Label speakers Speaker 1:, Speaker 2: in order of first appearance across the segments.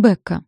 Speaker 1: Бекка.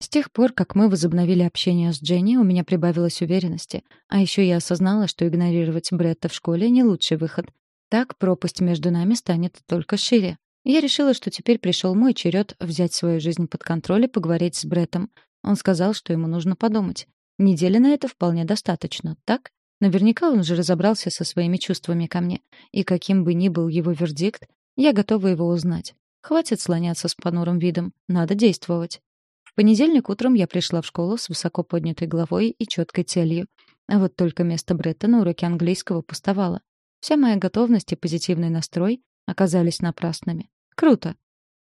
Speaker 1: С тех пор, как мы возобновили общение с Дженни, у меня прибавилось уверенности. А еще я осознала, что игнорировать Бретта в школе — не лучший выход. Так пропасть между нами станет только шире. Я решила, что теперь пришел мой черед взять свою жизнь под контроль и поговорить с Бреттом. Он сказал, что ему нужно подумать. Недели на это вполне достаточно, так? Наверняка он же разобрался со своими чувствами ко мне. И каким бы ни был его вердикт, я готова его узнать. Хватит слоняться с понурым видом, надо действовать. В понедельник утром я пришла в школу с высоко поднятой головой и четкой целью. А вот только место Бретта на уроке английского пустовало. Вся моя готовность и позитивный настрой оказались напрасными. Круто.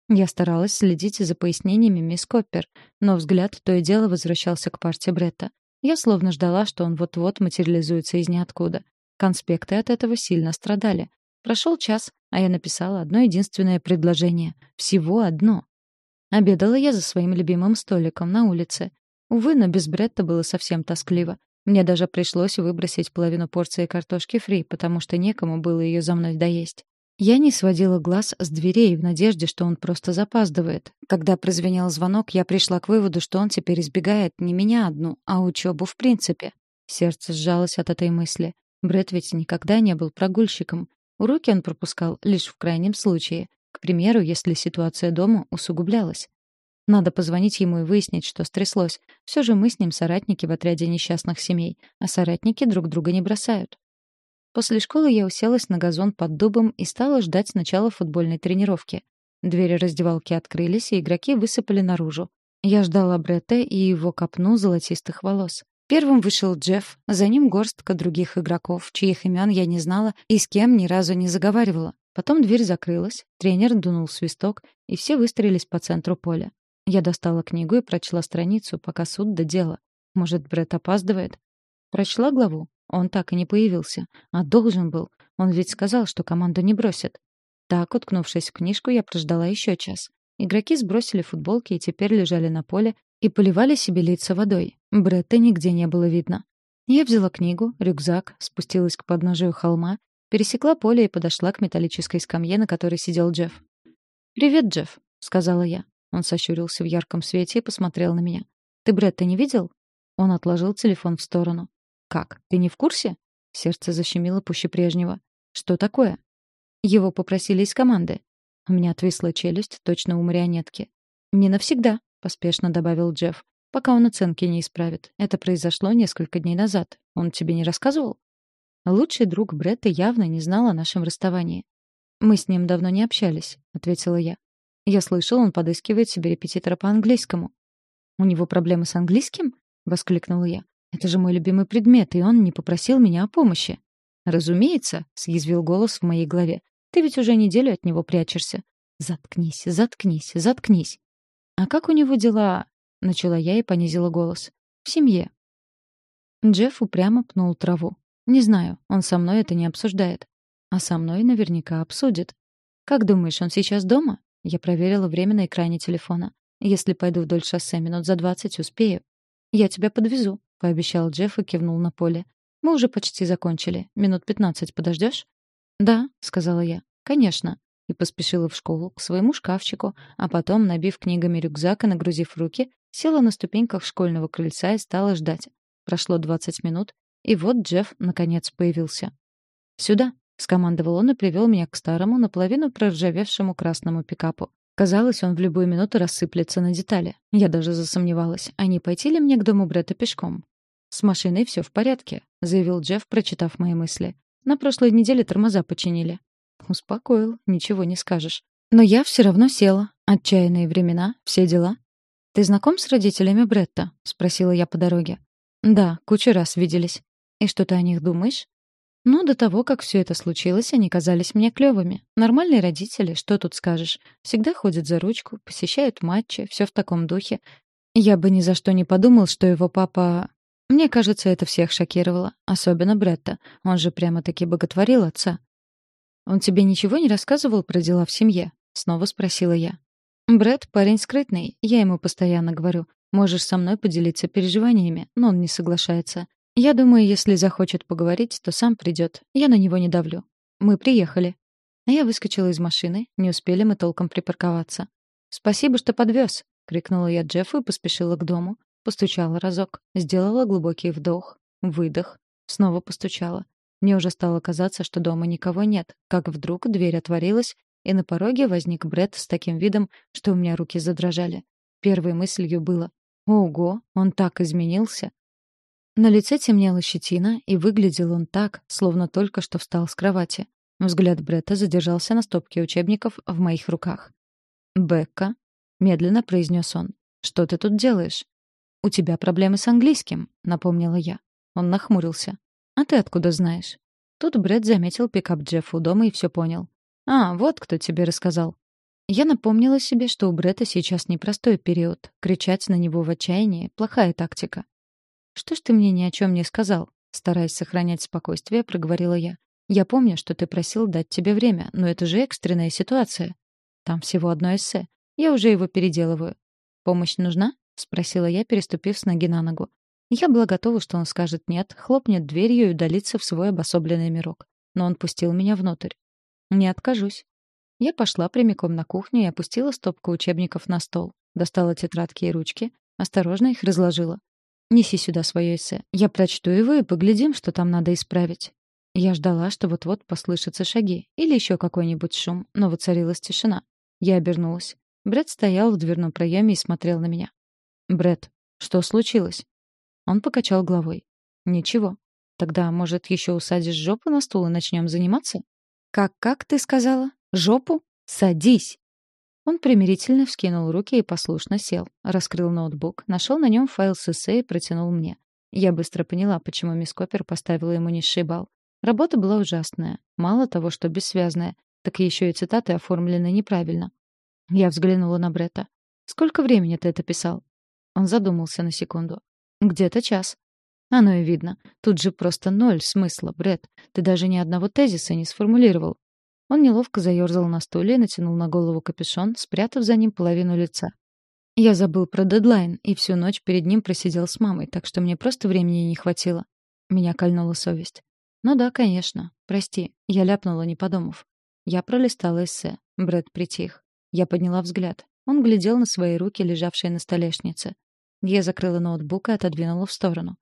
Speaker 1: Я старалась следить за пояснениями мисс Коппер, но взгляд то и дело возвращался к парте Бретта. Я словно ждала, что он вот-вот материализуется из ниоткуда. Конспекты от этого сильно страдали. Прошел час, а я написала одно единственное предложение. Всего одно. Обедала я за своим любимым столиком на улице. Увы, но без Бретта было совсем тоскливо. Мне даже пришлось выбросить половину порции картошки фри, потому что некому было ее за мной доесть. Я не сводила глаз с дверей в надежде, что он просто запаздывает. Когда прозвенел звонок, я пришла к выводу, что он теперь избегает не меня одну, а учебу в принципе. Сердце сжалось от этой мысли. Брэд ведь никогда не был прогульщиком. Уроки он пропускал лишь в крайнем случае, к примеру, если ситуация дома усугублялась. Надо позвонить ему и выяснить, что стряслось. Все же мы с ним соратники в отряде несчастных семей, а соратники друг друга не бросают. После школы я уселась на газон под дубом и стала ждать начала футбольной тренировки. Двери раздевалки открылись, и игроки высыпали наружу. Я ждала Бретта и его копну золотистых волос. Первым вышел Джефф, за ним горстка других игроков, чьих имен я не знала и с кем ни разу не заговаривала. Потом дверь закрылась, тренер дунул свисток, и все выстроились по центру поля. Я достала книгу и прочла страницу, пока суд до дела. Может, Брэд опаздывает? Прочла главу. Он так и не появился. А должен был. Он ведь сказал, что команду не бросит. Так, уткнувшись в книжку, я прождала еще час. Игроки сбросили футболки и теперь лежали на поле, и поливали себе лица водой. Бретта нигде не было видно. Я взяла книгу, рюкзак, спустилась к подножию холма, пересекла поле и подошла к металлической скамье, на которой сидел Джефф. «Привет, Джефф», — сказала я. Он сощурился в ярком свете и посмотрел на меня. «Ты Бретта не видел?» Он отложил телефон в сторону. «Как? Ты не в курсе?» Сердце защемило пуще прежнего. «Что такое?» Его попросили из команды. У меня отвисла челюсть, точно у марионетки. «Не навсегда», поспешно добавил Джефф. Пока он оценки не исправит. Это произошло несколько дней назад. Он тебе не рассказывал? Лучший друг Бретта явно не знал о нашем расставании. Мы с ним давно не общались, ответила я. Я слышал, он подыскивает себе репетитора по английскому. У него проблемы с английским? воскликнула я. Это же мой любимый предмет, и он не попросил меня о помощи. Разумеется, съязвил голос в моей голове. Ты ведь уже неделю от него прячешься. Заткнись, заткнись, заткнись. «А как у него дела?» — начала я и понизила голос. «В семье». Джефф упрямо пнул траву. «Не знаю, он со мной это не обсуждает. А со мной наверняка обсудит. Как думаешь, он сейчас дома?» Я проверила время на экране телефона. «Если пойду вдоль шоссе минут за двадцать, успею». «Я тебя подвезу», — пообещал Джефф и кивнул на поле. «Мы уже почти закончили. Минут пятнадцать подождешь?» «Да», — сказала я. «Конечно» и поспешила в школу к своему шкафчику, а потом, набив книгами рюкзак и нагрузив руки, села на ступеньках школьного крыльца и стала ждать. Прошло 20 минут, и вот Джефф наконец появился. «Сюда», — скомандовал он и привел меня к старому, наполовину проржавевшему красному пикапу. Казалось, он в любую минуту рассыплется на детали. Я даже засомневалась, а не пойти ли мне к дому Бретта пешком. «С машиной все в порядке», — заявил Джефф, прочитав мои мысли. «На прошлой неделе тормоза починили. Успокоил, ничего не скажешь. Но я все равно села. Отчаянные времена, все дела. «Ты знаком с родителями Бретта?» — спросила я по дороге. «Да, кучу раз виделись. И что ты о них думаешь?» «Ну, до того, как все это случилось, они казались мне клевыми. Нормальные родители, что тут скажешь. Всегда ходят за ручку, посещают матчи, все в таком духе. Я бы ни за что не подумал, что его папа... Мне кажется, это всех шокировало. Особенно Бретта. Он же прямо-таки боготворил отца. «Он тебе ничего не рассказывал про дела в семье?» — снова спросила я. «Брэд — парень скрытный, я ему постоянно говорю. Можешь со мной поделиться переживаниями, но он не соглашается. Я думаю, если захочет поговорить, то сам придет. Я на него не давлю. Мы приехали». Я выскочила из машины, не успели мы толком припарковаться. «Спасибо, что подвез», — крикнула я Джеффу и поспешила к дому. Постучала разок, сделала глубокий вдох, выдох, снова постучала. Мне уже стало казаться, что дома никого нет, как вдруг дверь отворилась, и на пороге возник Бред с таким видом, что у меня руки задрожали. Первой мыслью было «Ого, он так изменился!» На лице темнела щетина, и выглядел он так, словно только что встал с кровати. Взгляд Бретта задержался на стопке учебников в моих руках. «Бекка», — медленно произнес он, — «что ты тут делаешь?» «У тебя проблемы с английским», — напомнила я. Он нахмурился. «А ты откуда знаешь?» Тут Брэд заметил пикап Джеффа у дома и все понял. «А, вот кто тебе рассказал». Я напомнила себе, что у Бретта сейчас непростой период. Кричать на него в отчаянии — плохая тактика. «Что ж ты мне ни о чем не сказал?» Стараясь сохранять спокойствие, проговорила я. «Я помню, что ты просил дать тебе время, но это же экстренная ситуация. Там всего одно эссе. Я уже его переделываю. Помощь нужна?» — спросила я, переступив с ноги на ногу. Я была готова, что он скажет «нет», хлопнет дверью и удалится в свой обособленный мирок. Но он пустил меня внутрь. «Не откажусь». Я пошла прямиком на кухню и опустила стопку учебников на стол. Достала тетрадки и ручки, осторожно их разложила. Неси сюда свое эссе. Я прочту его и поглядим, что там надо исправить. Я ждала, что вот-вот послышатся шаги или еще какой-нибудь шум, но воцарилась тишина. Я обернулась. Бред стоял в дверном проеме и смотрел на меня. Бред, что случилось? Он покачал головой. Ничего. Тогда, может, еще усадишь жопу на стул и начнем заниматься? Как, как ты сказала? Жопу? Садись. Он примирительно вскинул руки и послушно сел. Раскрыл ноутбук, нашел на нем файл с эссе и протянул мне. Я быстро поняла, почему мисс Коппер поставила ему низший балл. Работа была ужасная. Мало того, что бессвязная, так еще и цитаты оформлены неправильно. Я взглянула на Бретта. «Сколько времени ты это писал?» Он задумался на секунду. «Где-то час». «Оно и видно. Тут же просто ноль смысла, Бред. Ты даже ни одного тезиса не сформулировал. Он неловко заерзал на стуле и натянул на голову капюшон, спрятав за ним половину лица. Я забыл про дедлайн и всю ночь перед ним просидел с мамой, так что мне просто времени не хватило. Меня кольнула совесть. Ну да, конечно. Прости, я ляпнула, не подумав. Я пролистала эссе. Брэд притих. Я подняла взгляд. Он глядел на свои руки, лежавшие на столешнице. Я закрыла ноутбук и отодвинула в сторону.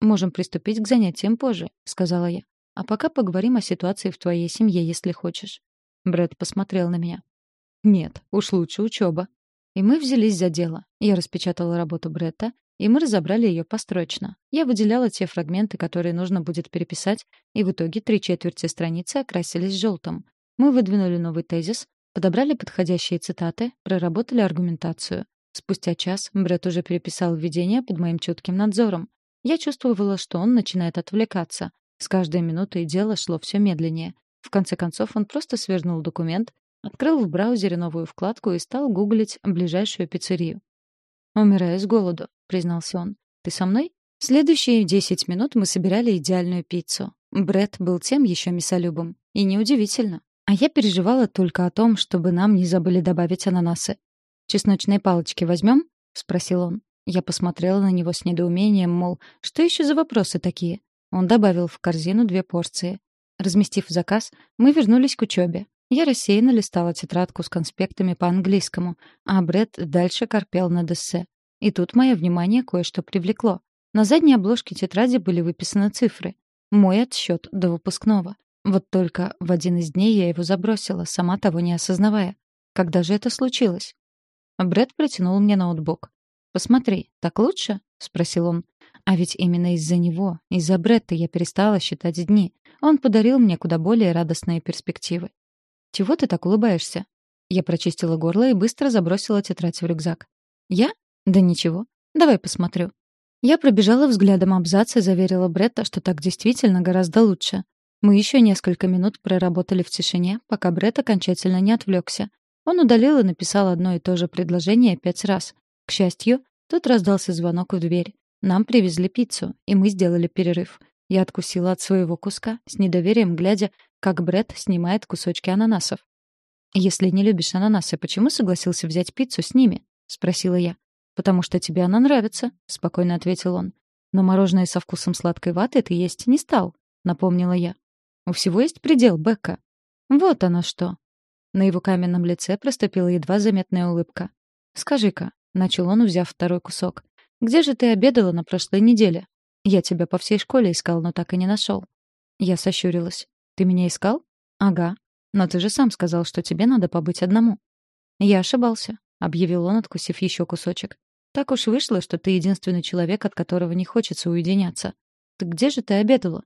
Speaker 1: «Можем приступить к занятиям позже», — сказала я. А пока поговорим о ситуации в твоей семье, если хочешь. Брэд посмотрел на меня. Нет, уж лучше учеба. И мы взялись за дело. Я распечатала работу Бретта, и мы разобрали ее построчно. Я выделяла те фрагменты, которые нужно будет переписать, и в итоге три четверти страницы окрасились желтым. Мы выдвинули новый тезис, подобрали подходящие цитаты, проработали аргументацию. Спустя час Бретт уже переписал введение под моим чутким надзором. Я чувствовала, что он начинает отвлекаться, с каждой минутой дело шло все медленнее. В конце концов, он просто свернул документ, открыл в браузере новую вкладку и стал гуглить ближайшую пиццерию. «Умираю с голоду», — признался он. «Ты со мной?» Следующие десять минут мы собирали идеальную пиццу. Бред был тем еще мясолюбом. И неудивительно. А я переживала только о том, чтобы нам не забыли добавить ананасы. «Чесночные палочки возьмем?» — спросил он. Я посмотрела на него с недоумением, мол, что еще за вопросы такие? Он добавил в корзину две порции. Разместив заказ, мы вернулись к учебе. Я рассеянно листала тетрадку с конспектами по английскому, а Брэд дальше корпел над эссе. И тут мое внимание кое-что привлекло. На задней обложке тетради были выписаны цифры. Мой отсчет до выпускного. Вот только в один из дней я его забросила, сама того не осознавая. Когда же это случилось? Брэд протянул мне ноутбук. «Посмотри, так лучше?» — спросил он. А ведь именно из-за него, из-за Бретта я перестала считать дни. Он подарил мне куда более радостные перспективы. «Чего ты так улыбаешься?» Я прочистила горло и быстро забросила тетрадь в рюкзак. «Я? Да ничего. Давай посмотрю». Я пробежала взглядом абзац и заверила Бретта, что так действительно гораздо лучше. Мы еще несколько минут проработали в тишине, пока Бретт окончательно не отвлекся. Он удалил и написал одно и то же предложение пять раз. К счастью, тут раздался звонок в дверь. Нам привезли пиццу, и мы сделали перерыв. Я откусила от своего куска, с недоверием глядя, как Бред снимает кусочки ананасов. «Если не любишь ананасы, почему согласился взять пиццу с ними?» — спросила я. «Потому что тебе она нравится», — спокойно ответил он. «Но мороженое со вкусом сладкой ваты ты есть не стал», — напомнила я. «У всего есть предел, Бекка». «Вот оно что». На его каменном лице проступила едва заметная улыбка. «Скажи-ка, начал он, взяв второй кусок. «Где же ты обедала на прошлой неделе? Я тебя по всей школе искал, но так и не нашел». Я сощурилась. «Ты меня искал?» «Ага. Но ты же сам сказал, что тебе надо побыть одному». «Я ошибался», — объявил он, откусив еще кусочек. «Так уж вышло, что ты единственный человек, от которого не хочется уединяться. Так где же ты обедала?»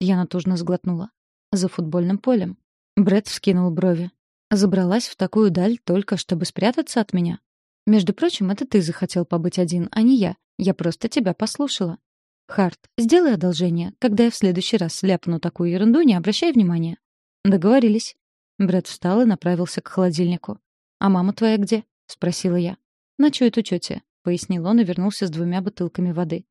Speaker 1: Я натужно сглотнула. «За футбольным полем». Брэд вскинул брови. «Забралась в такую даль только, чтобы спрятаться от меня?» «Между прочим, это ты захотел побыть один, а не я. Я просто тебя послушала». «Харт, сделай одолжение. Когда я в следующий раз ляпну такую ерунду, не обращай внимания». «Договорились». Брэд встал и направился к холодильнику. «А мама твоя где?» — спросила я. «Ночует у тети», — пояснил он и вернулся с двумя бутылками воды.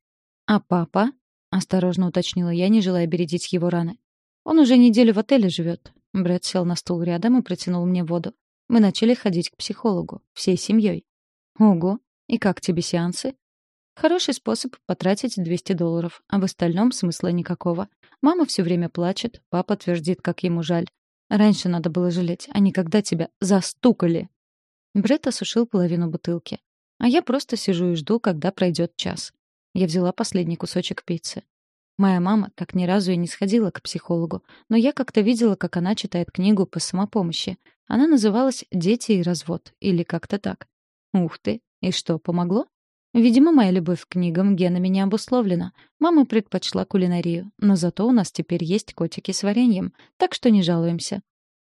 Speaker 1: «А папа?» — осторожно уточнила я, не желая бередить его раны. «Он уже неделю в отеле живет». Брэд сел на стул рядом и протянул мне воду. Мы начали ходить к психологу, всей семьей. «Ого! И как тебе сеансы?» Хороший способ потратить 200 долларов, а в остальном смысла никакого. Мама все время плачет, папа твердит, как ему жаль. Раньше надо было жалеть, а не когда тебя застукали. Бред осушил половину бутылки. А я просто сижу и жду, когда пройдет час. Я взяла последний кусочек пиццы. Моя мама так ни разу и не сходила к психологу, но я как-то видела, как она читает книгу по самопомощи. Она называлась «Дети и развод» или как-то так. Ух ты! И что, помогло? Видимо, моя любовь к книгам генами не обусловлена. Мама предпочла кулинарию, но зато у нас теперь есть котики с вареньем, так что не жалуемся.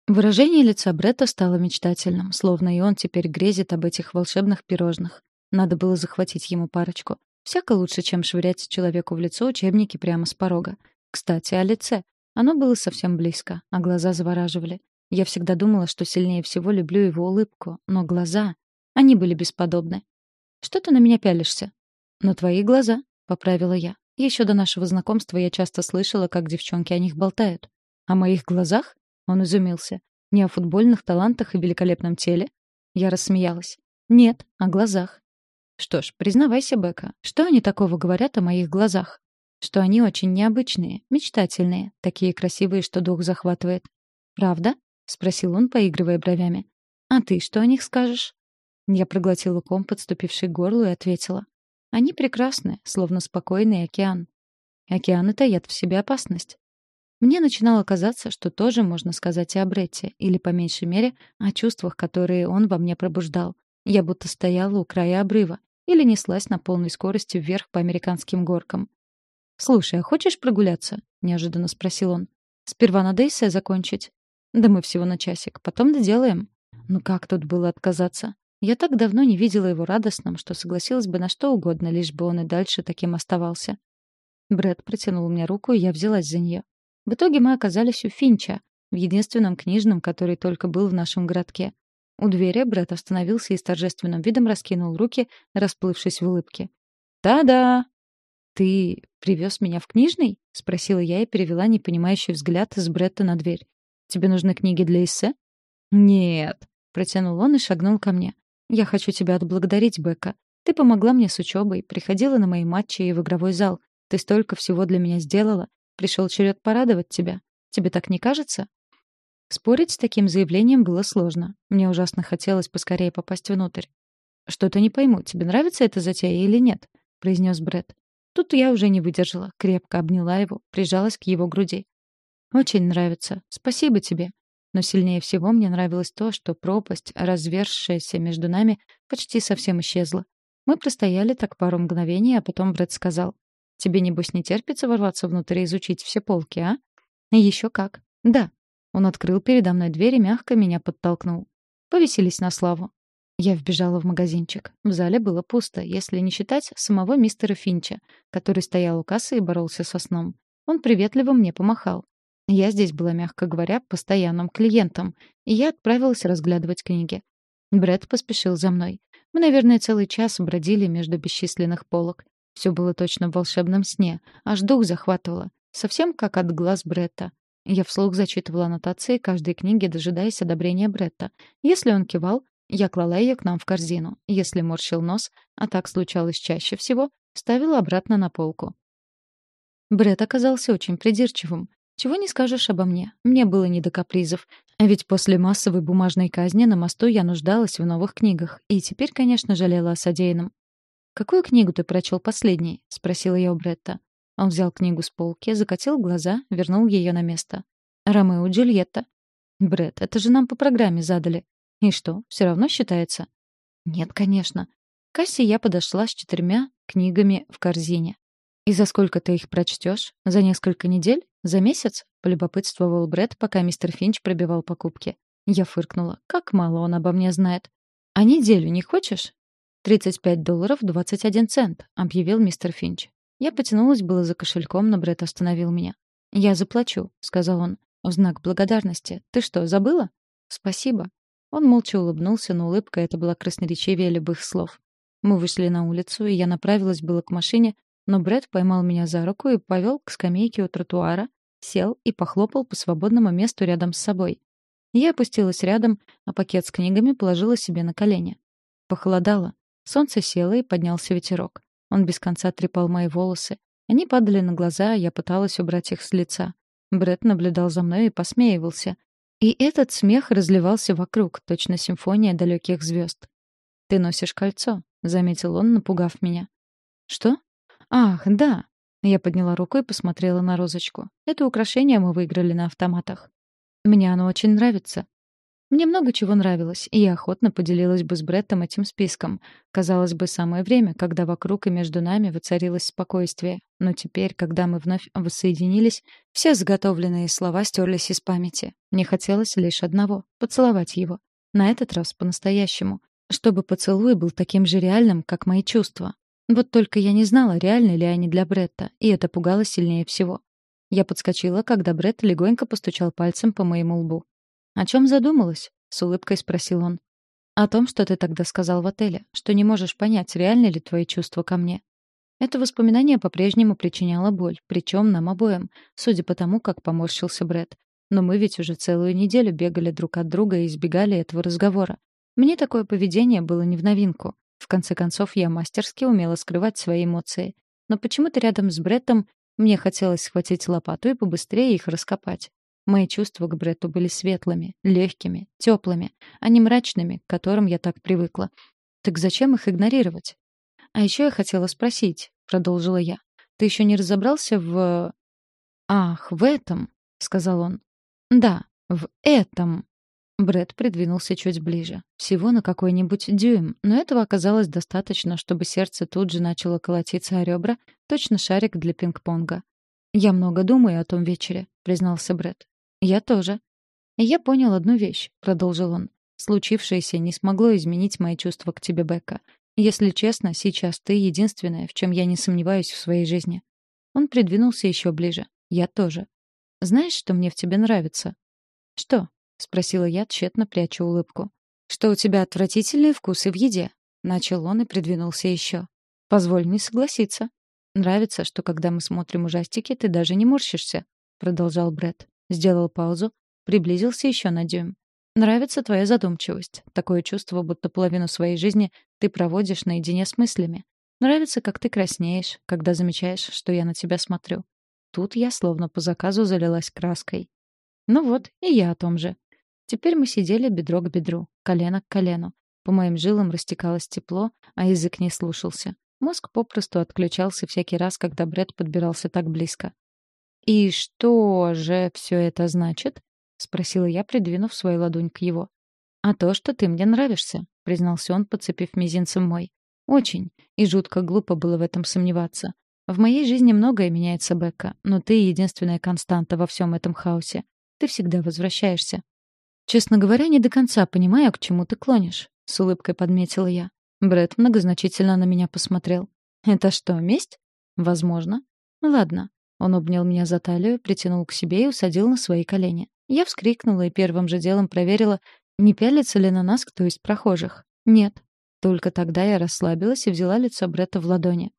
Speaker 1: Выражение лица Бретта стало мечтательным, словно и он теперь грезит об этих волшебных пирожных. Надо было захватить ему парочку. Всяко лучше, чем швырять человеку в лицо учебники прямо с порога. Кстати, о лице. Оно было совсем близко, а глаза завораживали. Я всегда думала, что сильнее всего люблю его улыбку, но глаза... Они были бесподобны. Что ты на меня пялишься? На твои глаза, поправила я. Еще до нашего знакомства я часто слышала, как девчонки о них болтают. О моих глазах? Он изумился. Не о футбольных талантах и великолепном теле? Я рассмеялась. Нет, о глазах. Что ж, признавайся, Бека, что они такого говорят о моих глазах? Что они очень необычные, мечтательные, такие красивые, что дух захватывает. Правда? спросил он, поигрывая бровями. А ты что о них скажешь? Я проглотила ком, подступивший к горлу, и ответила. Они прекрасны, словно спокойный океан. Океаны таят в себе опасность. Мне начинало казаться, что тоже можно сказать и о Бретте, или, по меньшей мере, о чувствах, которые он во мне пробуждал. Я будто стояла у края обрыва или неслась на полной скорости вверх по американским горкам. «Слушай, а хочешь прогуляться?» — неожиданно спросил он. «Сперва надо эссе закончить». «Да мы всего на часик, потом доделаем». Ну как тут было отказаться? Я так давно не видела его радостным, что согласилась бы на что угодно, лишь бы он и дальше таким оставался. Брэд протянул мне руку, и я взялась за нее. В итоге мы оказались у Финча, в единственном книжном, который только был в нашем городке. У двери Брэд остановился и с торжественным видом раскинул руки, расплывшись в улыбке. «Та-да!» «Ты привез меня в книжный?» — спросила я и перевела непонимающий взгляд с Бретта на дверь. «Тебе нужны книги для эссе?» «Нет», — протянул он и шагнул ко мне. Я хочу тебя отблагодарить, Бека. Ты помогла мне с учебой, приходила на мои матчи и в игровой зал. Ты столько всего для меня сделала. Пришел черед порадовать тебя. Тебе так не кажется? Спорить с таким заявлением было сложно. Мне ужасно хотелось поскорее попасть внутрь. «Что-то не пойму, тебе нравится эта затея или нет?» — произнес Бред. Тут я уже не выдержала, крепко обняла его, прижалась к его груди. «Очень нравится. Спасибо тебе. Но сильнее всего мне нравилось то, что пропасть, разверзшаяся между нами, почти совсем исчезла. Мы простояли так пару мгновений, а потом Брэд сказал, «Тебе, небось, не терпится ворваться внутрь и изучить все полки, а?» «Еще как. Да». Он открыл передо мной дверь и мягко меня подтолкнул. Повеселись на славу. Я вбежала в магазинчик. В зале было пусто, если не считать самого мистера Финча, который стоял у кассы и боролся со сном. Он приветливо мне помахал. Я здесь была, мягко говоря, постоянным клиентом, и я отправилась разглядывать книги. Брэд поспешил за мной. Мы, наверное, целый час бродили между бесчисленных полок. Все было точно в волшебном сне, аж дух захватывало, совсем как от глаз Бретта. Я вслух зачитывала аннотации каждой книги, дожидаясь одобрения Бретта. Если он кивал, я клала ее к нам в корзину. Если морщил нос, а так случалось чаще всего, ставила обратно на полку. Бред оказался очень придирчивым. Чего не скажешь обо мне. Мне было не до капризов. А ведь после массовой бумажной казни на мосту я нуждалась в новых книгах. И теперь, конечно, жалела о содеянном. «Какую книгу ты прочел последней?» — спросила я у Бретта. Он взял книгу с полки, закатил глаза, вернул ее на место. «Ромео и Джульетта». «Бретт, это же нам по программе задали. И что, все равно считается?» «Нет, конечно». К кассе я подошла с четырьмя книгами в корзине. «И за сколько ты их прочтешь? За несколько недель? За месяц?» — полюбопытствовал Бретт, пока мистер Финч пробивал покупки. Я фыркнула. «Как мало он обо мне знает». «А неделю не хочешь?» «Тридцать пять долларов двадцать один цент», — объявил мистер Финч. Я потянулась было за кошельком, но Бретт остановил меня. «Я заплачу», — сказал он. «В знак благодарности. Ты что, забыла?» «Спасибо». Он молча улыбнулся, но улыбка эта была красноречивее любых слов. Мы вышли на улицу, и я направилась было к машине, но Брэд поймал меня за руку и повел к скамейке у тротуара, сел и похлопал по свободному месту рядом с собой. Я опустилась рядом, а пакет с книгами положила себе на колени. Похолодало. Солнце село, и поднялся ветерок. Он без конца трепал мои волосы. Они падали на глаза, а я пыталась убрать их с лица. Брэд наблюдал за мной и посмеивался. И этот смех разливался вокруг, точно симфония далеких звезд. «Ты носишь кольцо», — заметил он, напугав меня. «Что?» «Ах, да!» Я подняла руку и посмотрела на розочку. Это украшение мы выиграли на автоматах. Мне оно очень нравится. Мне много чего нравилось, и я охотно поделилась бы с Бреттом этим списком. Казалось бы, самое время, когда вокруг и между нами воцарилось спокойствие. Но теперь, когда мы вновь воссоединились, все заготовленные слова стерлись из памяти. Мне хотелось лишь одного — поцеловать его. На этот раз по-настоящему. Чтобы поцелуй был таким же реальным, как мои чувства. Вот только я не знала, реальны ли они для Бретта, и это пугало сильнее всего. Я подскочила, когда Бретт легонько постучал пальцем по моему лбу. «О чем задумалась?» — с улыбкой спросил он. «О том, что ты тогда сказал в отеле, что не можешь понять, реальны ли твои чувства ко мне». Это воспоминание по-прежнему причиняло боль, причем нам обоим, судя по тому, как поморщился Бретт. Но мы ведь уже целую неделю бегали друг от друга и избегали этого разговора. Мне такое поведение было не в новинку. В конце концов, я мастерски умела скрывать свои эмоции. Но почему-то рядом с Бреттом мне хотелось схватить лопату и побыстрее их раскопать. Мои чувства к Бретту были светлыми, легкими, теплыми, а не мрачными, к которым я так привыкла. Так зачем их игнорировать? А еще я хотела спросить, продолжила я. Ты еще не разобрался в Ах, в этом, сказал он. Да, в этом. Бред придвинулся чуть ближе. Всего на какой-нибудь дюйм, но этого оказалось достаточно, чтобы сердце тут же начало колотиться о ребра, точно шарик для пинг-понга. «Я много думаю о том вечере», — признался Бред. «Я тоже». «Я понял одну вещь», — продолжил он. «Случившееся не смогло изменить мои чувства к тебе, Бекка. Если честно, сейчас ты единственная, в чем я не сомневаюсь в своей жизни». Он придвинулся еще ближе. «Я тоже». «Знаешь, что мне в тебе нравится?» «Что?» — спросила я, тщетно пряча улыбку. «Что у тебя отвратительные вкусы в еде?» Начал он и придвинулся еще. «Позволь не согласиться. Нравится, что когда мы смотрим ужастики, ты даже не морщишься», — продолжал Бред. Сделал паузу, приблизился еще на дюйм. «Нравится твоя задумчивость. Такое чувство, будто половину своей жизни ты проводишь наедине с мыслями. Нравится, как ты краснеешь, когда замечаешь, что я на тебя смотрю. Тут я словно по заказу залилась краской. Ну вот, и я о том же. Теперь мы сидели бедро к бедру, колено к колену. По моим жилам растекалось тепло, а язык не слушался. Мозг попросту отключался всякий раз, когда Бред подбирался так близко. «И что же все это значит?» — спросила я, придвинув свою ладонь к его. «А то, что ты мне нравишься», — признался он, подцепив мизинцем мой. «Очень. И жутко глупо было в этом сомневаться. В моей жизни многое меняется, Бекка, но ты — единственная константа во всем этом хаосе. Ты всегда возвращаешься. «Честно говоря, не до конца понимаю, к чему ты клонишь», — с улыбкой подметила я. Брэд многозначительно на меня посмотрел. «Это что, месть?» «Возможно». «Ладно». Он обнял меня за талию, притянул к себе и усадил на свои колени. Я вскрикнула и первым же делом проверила, не пялится ли на нас кто из прохожих. Нет. Только тогда я расслабилась и взяла лицо Бретта в ладони.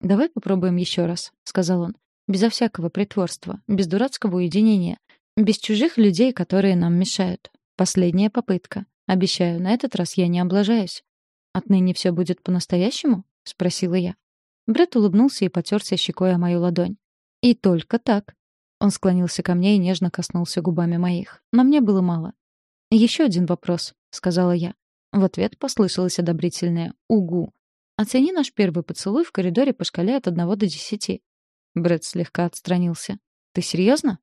Speaker 1: «Давай попробуем еще раз», — сказал он. «Безо всякого притворства, без дурацкого уединения, без чужих людей, которые нам мешают. Последняя попытка. Обещаю, на этот раз я не облажаюсь. Отныне все будет по-настоящему? спросила я. Бред улыбнулся и потерся щекой о мою ладонь. И только так. Он склонился ко мне и нежно коснулся губами моих. Но мне было мало. «Еще один вопрос», — сказала я. В ответ послышалось одобрительное «Угу». «Оцени наш первый поцелуй в коридоре по шкале от одного до десяти». Брэд слегка отстранился. «Ты серьезно?»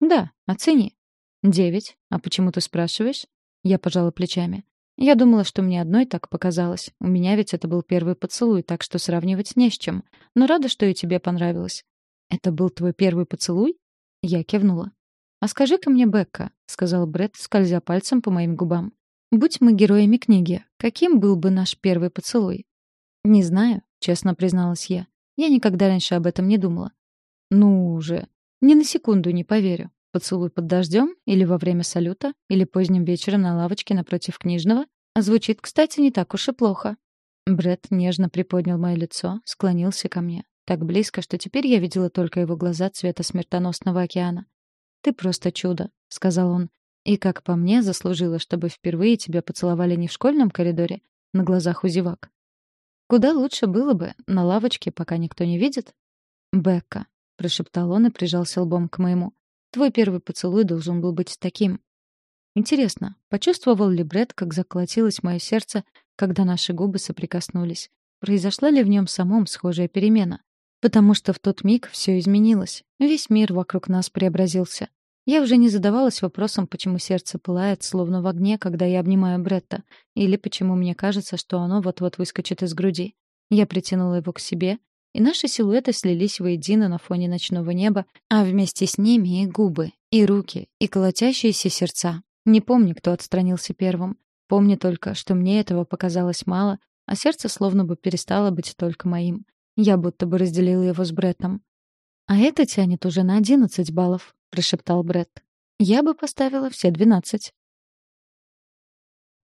Speaker 1: «Да, оцени». «Девять. А почему ты спрашиваешь?» Я пожала плечами. Я думала, что мне одной так показалось. У меня ведь это был первый поцелуй, так что сравнивать не с чем. Но рада, что и тебе понравилось. Это был твой первый поцелуй? Я кивнула. А скажи-ка мне, Бекка, сказал Бред, скользя пальцем по моим губам. Будь мы героями книги, каким был бы наш первый поцелуй? Не знаю, честно призналась я. Я никогда раньше об этом не думала. Ну уже, ни на секунду не поверю. Поцелуй под дождем или во время салюта, или поздним вечером на лавочке напротив книжного. Звучит, кстати, не так уж и плохо. Бред нежно приподнял мое лицо, склонился ко мне. Так близко, что теперь я видела только его глаза цвета смертоносного океана. «Ты просто чудо», — сказал он. «И, как по мне, заслужила, чтобы впервые тебя поцеловали не в школьном коридоре, на глазах у зевак. Куда лучше было бы, на лавочке, пока никто не видит?» «Бекка», — прошептал он и прижался лбом к моему. Твой первый поцелуй должен был быть таким. Интересно, почувствовал ли Бред, как заколотилось мое сердце, когда наши губы соприкоснулись? Произошла ли в нем самом схожая перемена? Потому что в тот миг все изменилось. Весь мир вокруг нас преобразился. Я уже не задавалась вопросом, почему сердце пылает, словно в огне, когда я обнимаю Бретта, или почему мне кажется, что оно вот-вот выскочит из груди. Я притянула его к себе, и наши силуэты слились воедино на фоне ночного неба, а вместе с ними и губы, и руки, и колотящиеся сердца. Не помню, кто отстранился первым. Помню только, что мне этого показалось мало, а сердце словно бы перестало быть только моим. Я будто бы разделила его с Бреттом. «А это тянет уже на одиннадцать баллов», — прошептал Бретт. «Я бы поставила все двенадцать»,